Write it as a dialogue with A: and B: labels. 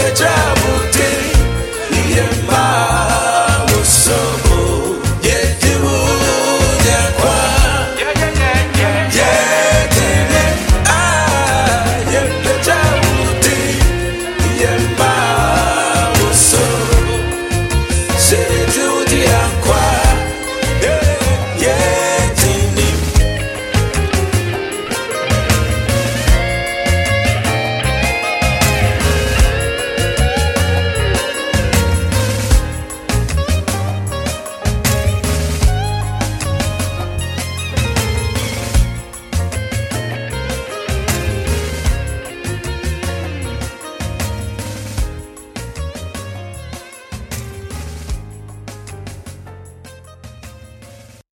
A: Good job.